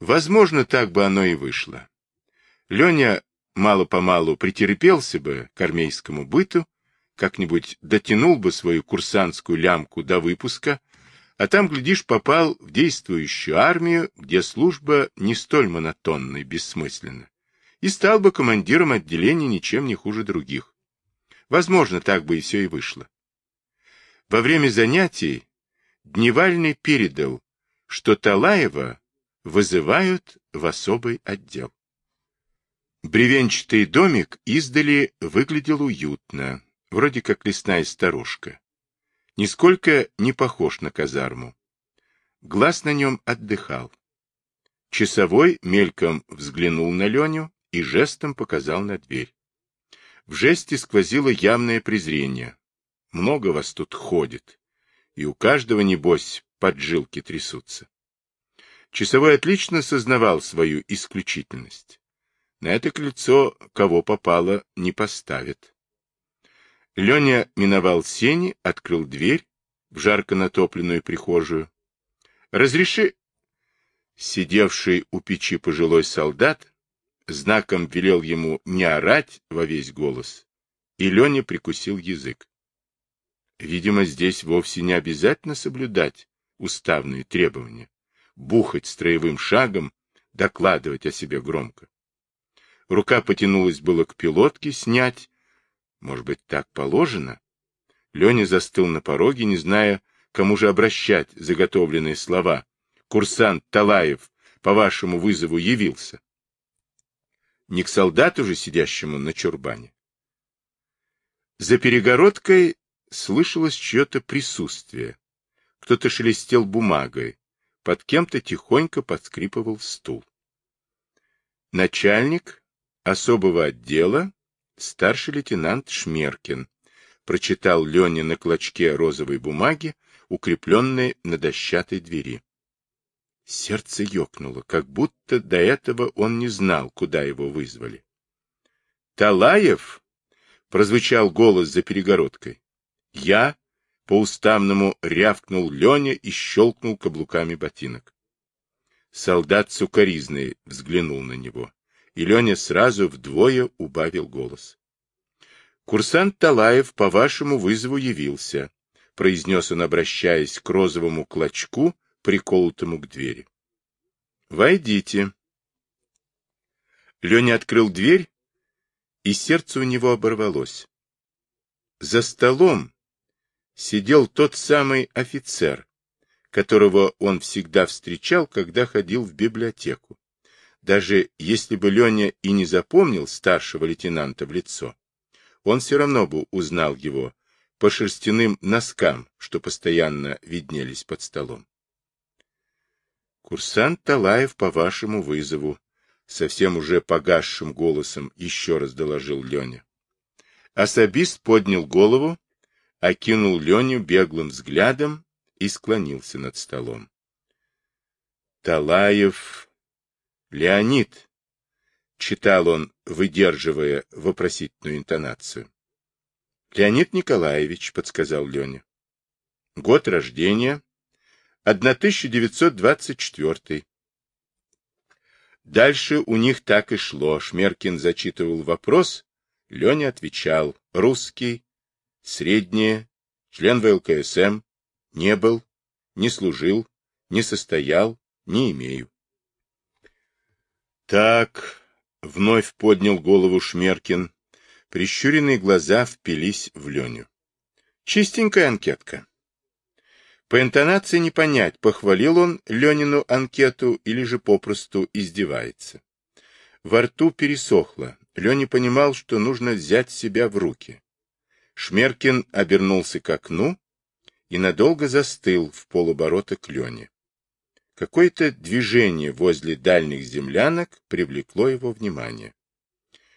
Возможно, так бы оно и вышло. Леня мало-помалу претерпелся бы к армейскому быту, как-нибудь дотянул бы свою курсантскую лямку до выпуска, а там, глядишь, попал в действующую армию, где служба не столь монотонна и бессмысленна, и стал бы командиром отделения ничем не хуже других. Возможно, так бы и все и вышло. Во время занятий Дневальный передал, что Талаева вызывают в особый отдел. Бревенчатый домик издали выглядел уютно, вроде как лесная сторожка. Нисколько не похож на казарму. Глаз на нем отдыхал. Часовой мельком взглянул на Леню и жестом показал на дверь. В жесте сквозило явное презрение. Много вас тут ходит, и у каждого, небось, поджилки трясутся. Часовой отлично сознавал свою исключительность. На это крыльцо кого попало не поставит. Леня миновал сени, открыл дверь в жарко натопленную прихожую. «Разреши...» Сидевший у печи пожилой солдат знаком велел ему не орать во весь голос, и Леня прикусил язык. Видимо, здесь вовсе не обязательно соблюдать уставные требования, бухать строевым шагом, докладывать о себе громко. Рука потянулась было к пилотке снять. Может быть, так положено? Леня застыл на пороге, не зная, кому же обращать заготовленные слова. Курсант Талаев по вашему вызову явился. Не к солдату же, сидящему на чурбане. За перегородкой слышалось чье-то присутствие. Кто-то шелестел бумагой, под кем-то тихонько подскрипывал стул. Начальник особого отдела старший лейтенант Шмеркин прочитал Лене на клочке розовой бумаги, укрепленной на дощатой двери. Сердце ёкнуло, как будто до этого он не знал, куда его вызвали. «Талаев?» — прозвучал голос за перегородкой. «Я?» — по-уставному рявкнул Леня и щелкнул каблуками ботинок. Солдат сукоризный взглянул на него и Леня сразу вдвое убавил голос. «Курсант Талаев по вашему вызову явился», — произнес он, обращаясь к розовому клочку, приколотому к двери. «Войдите». Леня открыл дверь, и сердце у него оборвалось. За столом сидел тот самый офицер, которого он всегда встречал, когда ходил в библиотеку. Даже если бы Леня и не запомнил старшего лейтенанта в лицо, он все равно бы узнал его по шерстяным носкам, что постоянно виднелись под столом. «Курсант Талаев по вашему вызову», — совсем уже погасшим голосом еще раз доложил Леня. Особист поднял голову, окинул Леню беглым взглядом и склонился над столом. Талаев Леонид, читал он, выдерживая вопросительную интонацию. Леонид Николаевич, подсказал Леня. Год рождения 1924. Дальше у них так и шло. Шмеркин зачитывал вопрос, Леня отвечал. Русский, среднее, член ВЛКСМ, не был, не служил, не состоял, не имею. Так, вновь поднял голову Шмеркин. Прищуренные глаза впились в Леню. Чистенькая анкетка. По интонации не понять, похвалил он Ленину анкету или же попросту издевается. Во рту пересохло. Леня понимал, что нужно взять себя в руки. Шмеркин обернулся к окну и надолго застыл в полоборота к Лене. Какое-то движение возле дальних землянок привлекло его внимание.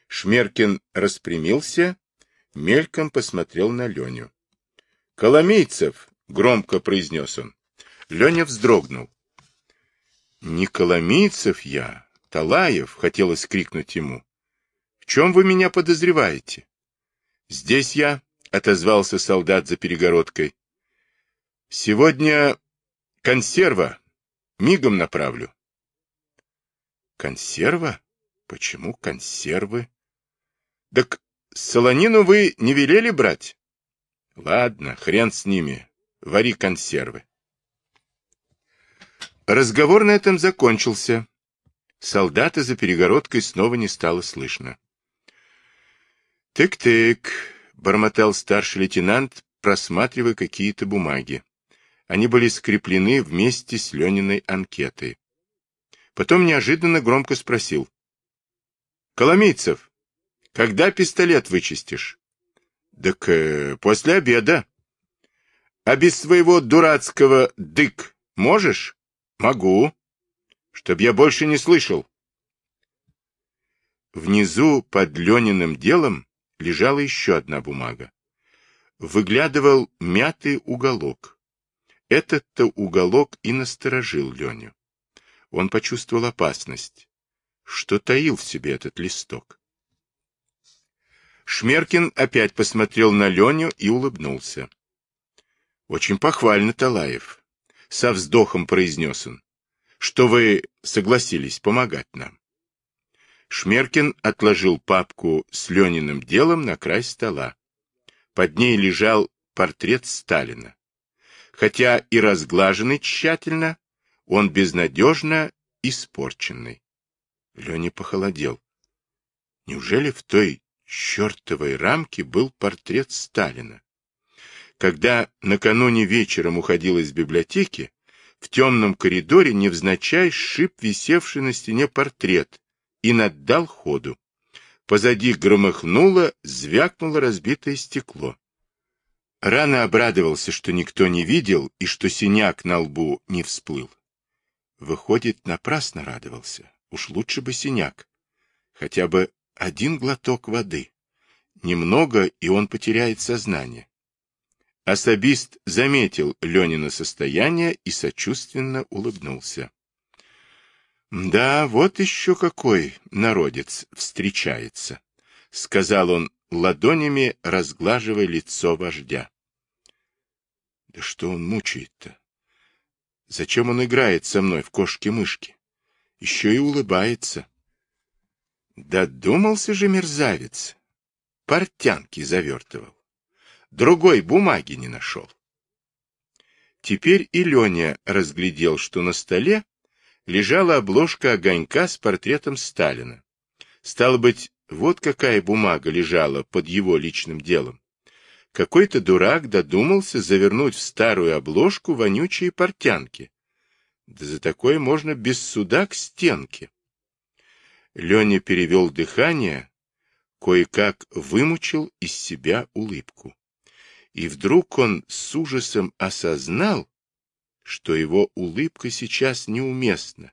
Шмеркин распрямился, мельком посмотрел на Леню. «Коломейцев!» — громко произнес он. Леня вздрогнул. «Не Коломейцев я, Талаев!» — хотелось крикнуть ему. «В чем вы меня подозреваете?» «Здесь я», — отозвался солдат за перегородкой. «Сегодня консерва Мигом направлю. Консерва? Почему консервы? Так солонину вы не велели брать? Ладно, хрен с ними. Вари консервы. Разговор на этом закончился. Солдата за перегородкой снова не стало слышно. «Тык-тык», — бормотал старший лейтенант, просматривая какие-то бумаги. Они были скреплены вместе с Лениной анкетой. Потом неожиданно громко спросил. «Коломийцев, когда пистолет вычистишь?» «Так э, после обеда». «А без своего дурацкого «дык» можешь?» «Могу. Чтоб я больше не слышал». Внизу под Лениным делом лежала еще одна бумага. Выглядывал мятый уголок. Этот-то уголок и насторожил Леню. Он почувствовал опасность. Что таил в себе этот листок? Шмеркин опять посмотрел на Леню и улыбнулся. — Очень похвально, Талаев, — со вздохом произнес он, — что вы согласились помогать нам. Шмеркин отложил папку с Лениным делом на край стола. Под ней лежал портрет Сталина. Хотя и разглаженный тщательно, он безнадежно испорченный. Леня похолодел. Неужели в той чертовой рамке был портрет Сталина? Когда накануне вечером уходил из библиотеки, в темном коридоре невзначай сшиб висевший на стене портрет и наддал ходу. Позади громыхнуло, звякнуло разбитое стекло. Рано обрадовался, что никто не видел и что синяк на лбу не всплыл. Выходит, напрасно радовался. Уж лучше бы синяк. Хотя бы один глоток воды. Немного, и он потеряет сознание. Особист заметил Ленина состояние и сочувственно улыбнулся. Да, вот еще какой народец встречается, сказал он ладонями разглаживая лицо вождя. Да что он мучает-то? Зачем он играет со мной в кошки-мышки? Еще и улыбается. Додумался же мерзавец. Портянки завертывал. Другой бумаги не нашел. Теперь и Леня разглядел, что на столе лежала обложка огонька с портретом Сталина. Стало быть, вот какая бумага лежала под его личным делом. Какой-то дурак додумался завернуть в старую обложку вонючие портянки. Да за такое можно без суда к стенке. Леня перевел дыхание, кое-как вымучил из себя улыбку. И вдруг он с ужасом осознал, что его улыбка сейчас неуместна.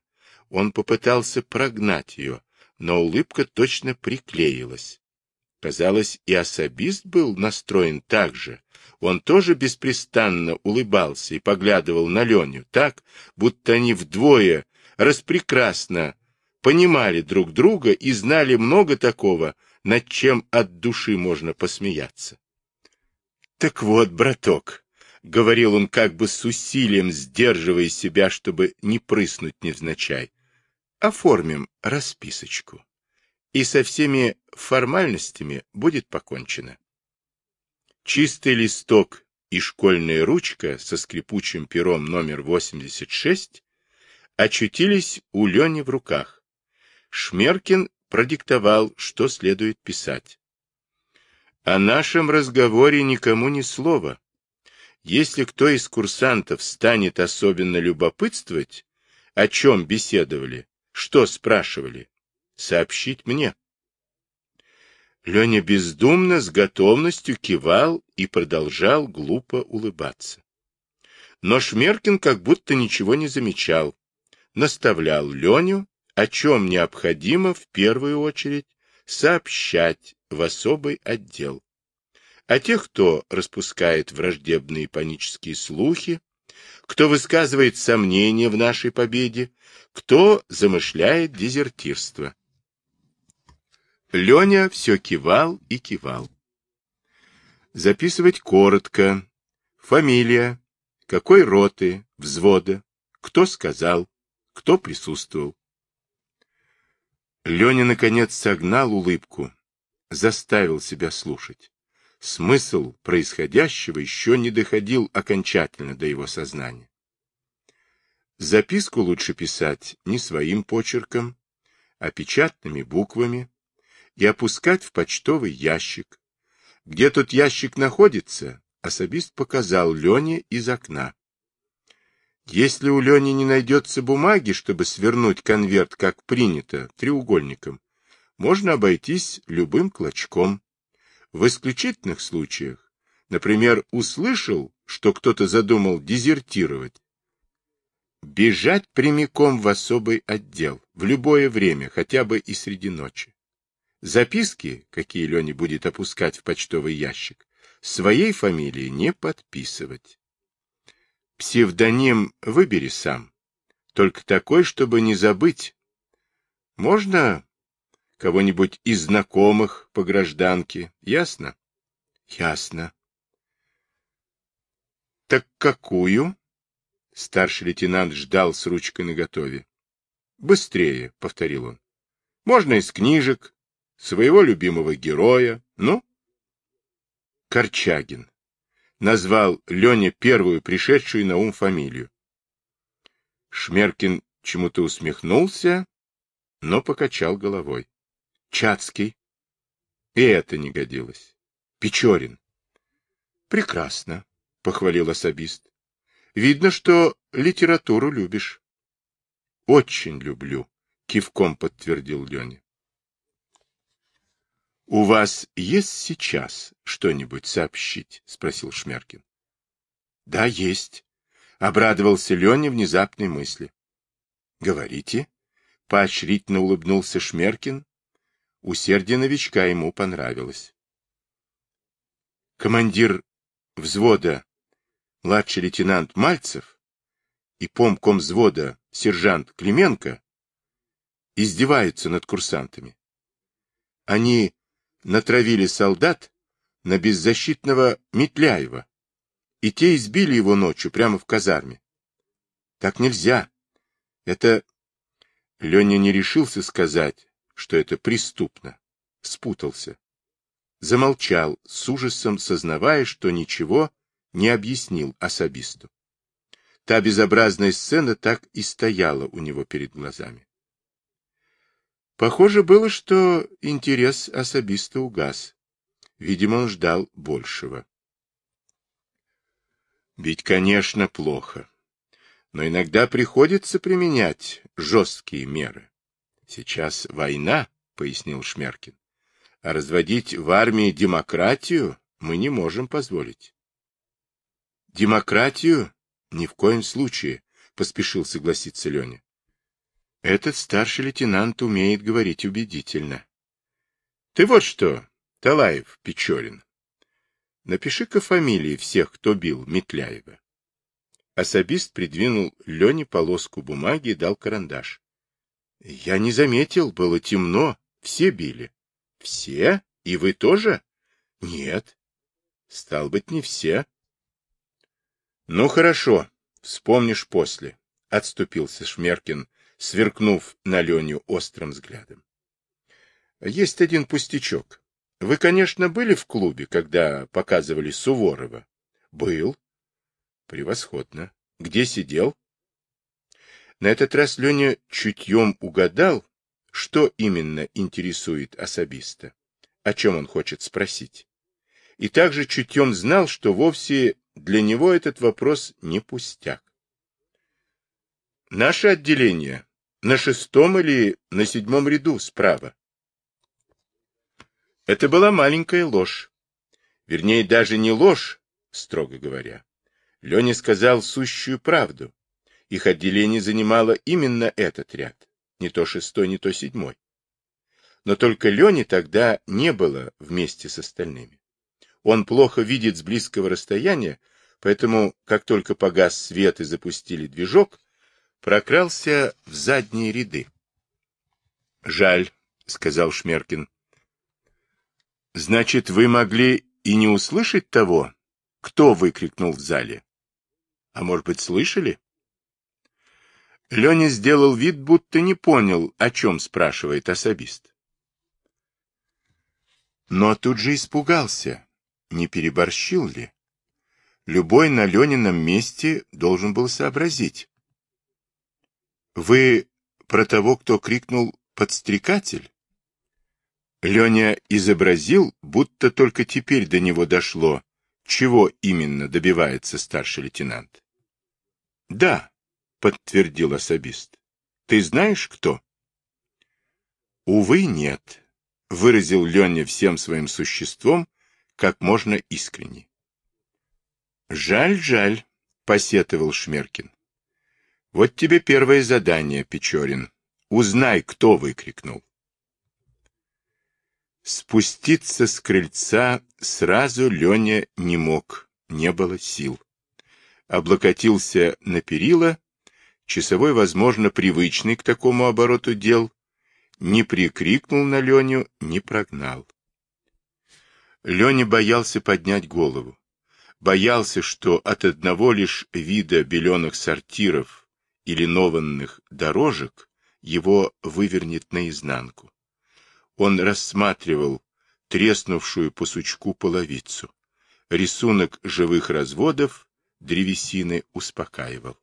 Он попытался прогнать ее, но улыбка точно приклеилась. Казалось, и особист был настроен так же. Он тоже беспрестанно улыбался и поглядывал на Леню так, будто они вдвое распрекрасно понимали друг друга и знали много такого, над чем от души можно посмеяться. — Так вот, браток, — говорил он как бы с усилием, сдерживая себя, чтобы не прыснуть невзначай, оформим расписочку, и со всеми формальностями будет покончено. Чистый листок и школьная ручка со скрипучим пером номер 86 очутились у Лени в руках. Шмеркин продиктовал, что следует писать. О нашем разговоре никому ни слова. Если кто из курсантов станет особенно любопытствовать, о чем беседовали, что спрашивали? Сообщить мне. Леня бездумно, с готовностью кивал и продолжал глупо улыбаться. Но Шмеркин как будто ничего не замечал, наставлял Леню, о чем необходимо в первую очередь сообщать в особый отдел. А тех, кто распускает враждебные панические слухи, кто высказывает сомнения в нашей победе, кто замышляет дезертирство. Леня все кивал и кивал. Записывать коротко. Фамилия, какой роты, взвода, кто сказал, кто присутствовал. Леня, наконец, согнал улыбку, заставил себя слушать. Смысл происходящего еще не доходил окончательно до его сознания. Записку лучше писать не своим почерком, а печатными буквами и опускать в почтовый ящик. Где тот ящик находится, особист показал Лене из окна. Если у Лени не найдется бумаги, чтобы свернуть конверт, как принято, треугольником, можно обойтись любым клочком. В исключительных случаях, например, услышал, что кто-то задумал дезертировать, бежать прямиком в особый отдел, в любое время, хотя бы и среди ночи. Записки, какие Леня будет опускать в почтовый ящик, своей фамилии не подписывать. Псевдоним выбери сам. Только такой, чтобы не забыть. Можно кого-нибудь из знакомых по гражданке, ясно? Ясно. Так какую? Старший лейтенант ждал с ручкой наготове. Быстрее, повторил он. Можно из книжек, своего любимого героя. Ну? Корчагин назвал Леня первую пришедшую на ум фамилию. Шмеркин чему-то усмехнулся, но покачал головой. Чацкий. И это не годилось. Печорин. Прекрасно, похвалил особист. Видно, что литературу любишь. Очень люблю, кивком подтвердил Леня. — У вас есть сейчас что-нибудь сообщить? — спросил Шмеркин. — Да, есть. — обрадовался Леня внезапной мысли. — Говорите. — поощрительно улыбнулся Шмеркин. Усердие новичка ему понравилось. Командир взвода, младший лейтенант Мальцев и помком взвода сержант Клименко издеваются над курсантами. Они натравили солдат на беззащитного Метляева, и те избили его ночью прямо в казарме. Так нельзя. Это... Леня не решился сказать, что это преступно. Спутался. Замолчал, с ужасом сознавая, что ничего не объяснил особисту. Та безобразная сцена так и стояла у него перед глазами. Похоже было, что интерес особиста угас. Видимо, он ждал большего. Ведь, конечно, плохо. Но иногда приходится применять жесткие меры. Сейчас война, пояснил Шмеркин. А разводить в армии демократию мы не можем позволить. Демократию? Ни в коем случае, поспешил согласиться Леня. Этот старший лейтенант умеет говорить убедительно. Ты вот что, Талаев Печорин, напиши-ка фамилии всех, кто бил Метляева. Особист придвинул Лене полоску бумаги и дал карандаш. Я не заметил, было темно, все били. Все? И вы тоже? Нет. Стал быть, не все. Ну, хорошо, вспомнишь после, — отступился Шмеркин, сверкнув на Леню острым взглядом. Есть один пустячок. Вы, конечно, были в клубе, когда показывали Суворова? Был. Превосходно. Где сидел? На этот раз Леня чутьем угадал, что именно интересует особиста, о чем он хочет спросить. И также чутьем знал, что вовсе для него этот вопрос не пустяк. Наше отделение на шестом или на седьмом ряду справа. Это была маленькая ложь. Вернее, даже не ложь, строго говоря. Леня сказал сущую правду. Их отделение занимало именно этот ряд. Не то шестой, не то седьмой. Но только Лене тогда не было вместе с остальными. Он плохо видит с близкого расстояния, поэтому, как только погас свет и запустили движок, прокрался в задние ряды. — Жаль, — сказал Шмеркин. — Значит, вы могли и не услышать того, кто выкрикнул в зале? А может быть, слышали? Леня сделал вид, будто не понял, о чем спрашивает особист. Но тут же испугался, не переборщил ли. Любой на Ленином месте должен был сообразить. «Вы про того, кто крикнул «подстрекатель»?» Леня изобразил, будто только теперь до него дошло, чего именно добивается старший лейтенант. «Да», — подтвердил особист. «Ты знаешь, кто?» «Увы, нет», — выразил Леня всем своим существом как можно искренне. «Жаль, жаль», — посетовал Шмеркин. «Вот тебе первое задание, Печорин. Узнай, кто выкрикнул». Спуститься с крыльца сразу Леня не мог, не было сил. Облокотился на перила, часовой, возможно, привычный к такому обороту дел, не прикрикнул на Леню, не прогнал. Леня боялся поднять голову. Боялся, что от одного лишь вида беленых сортиров или нованных дорожек его вывернет наизнанку он рассматривал треснувшую по сучку половицу. Рисунок живых разводов древесины успокаивал.